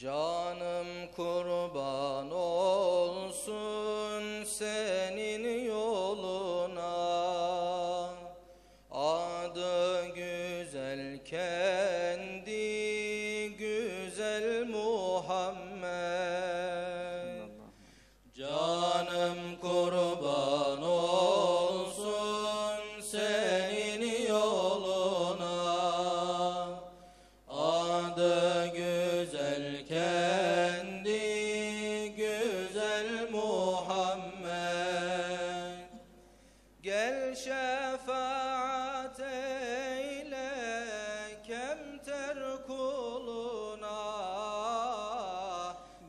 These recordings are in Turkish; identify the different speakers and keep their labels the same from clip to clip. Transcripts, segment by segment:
Speaker 1: Canım kurban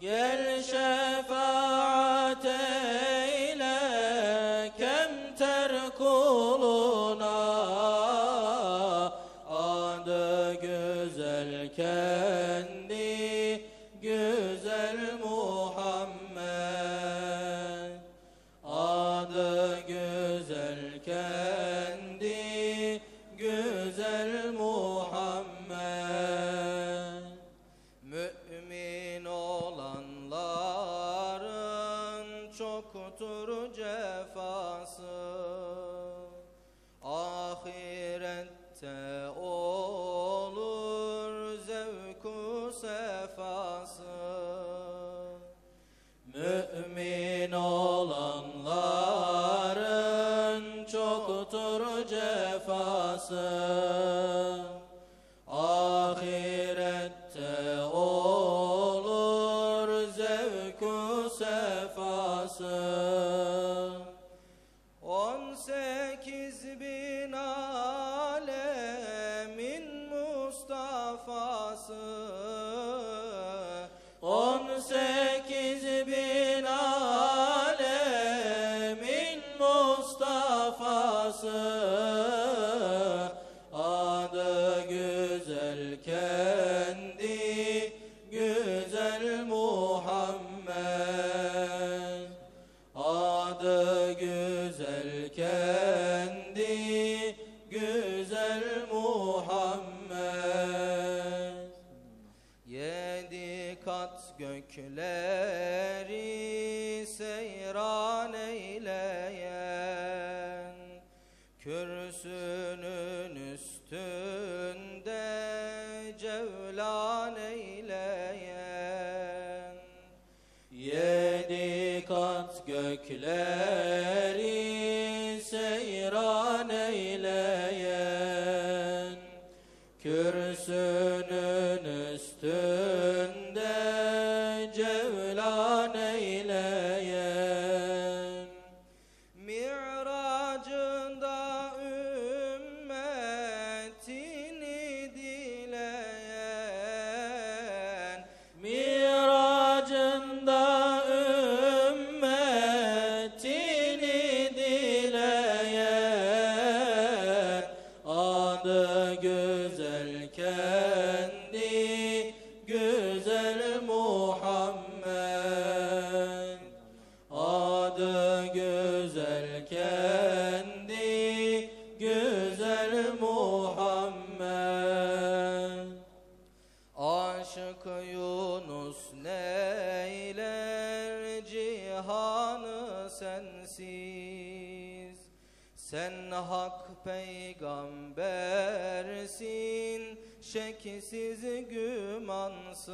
Speaker 1: Gel şefaat eyle kemter kuluna. Adı güzel kendi Mümin olanların çoktur cefası. Ahirette olur zevku sefası. On sekiz bin alemin Mustafa'sı güzel kendi güzel Muhammed. Yedi kat gökleri seyran eyleyen Kürsünün üstünde cevlan eyleyen. Yedi kat gökleri seyran eyleyen Kürsünün üstünde Yunus neyler cihanı sensiz. Sen hak peygambersin şeksiz gümansız.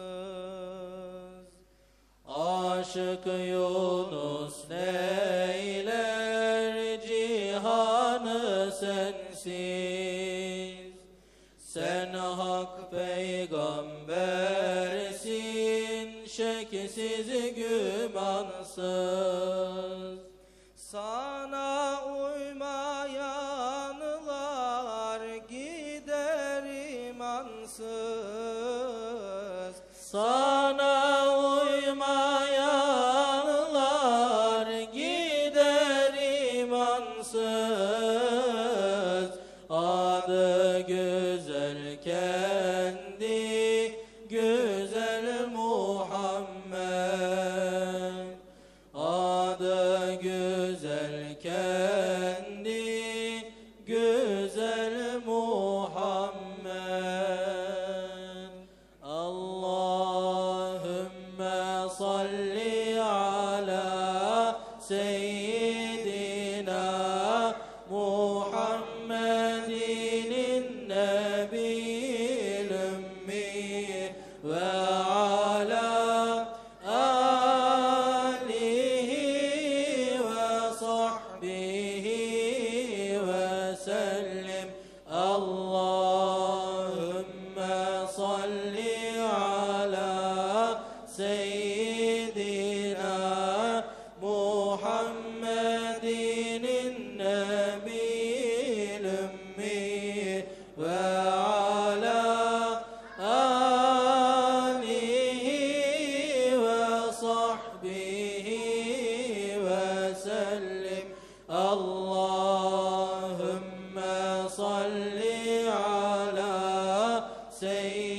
Speaker 1: Aşık Yunus neyler cihanı sensiz? Sen hak peygambersin şeksiz gümansız. Sana uymayanlar gider imansız. Sana صحبي say